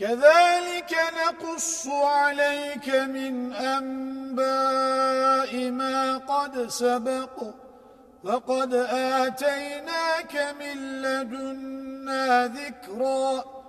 كذلك نقص عليك من أنباء ما قد سبق فقد آتيناك من لدنا ذكرًا